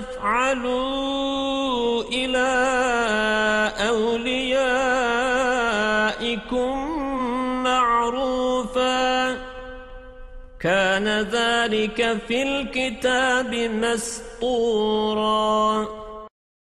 تفعلوا إلى أوليائكم معروفا. كان ذلك في الكتاب مسطورا.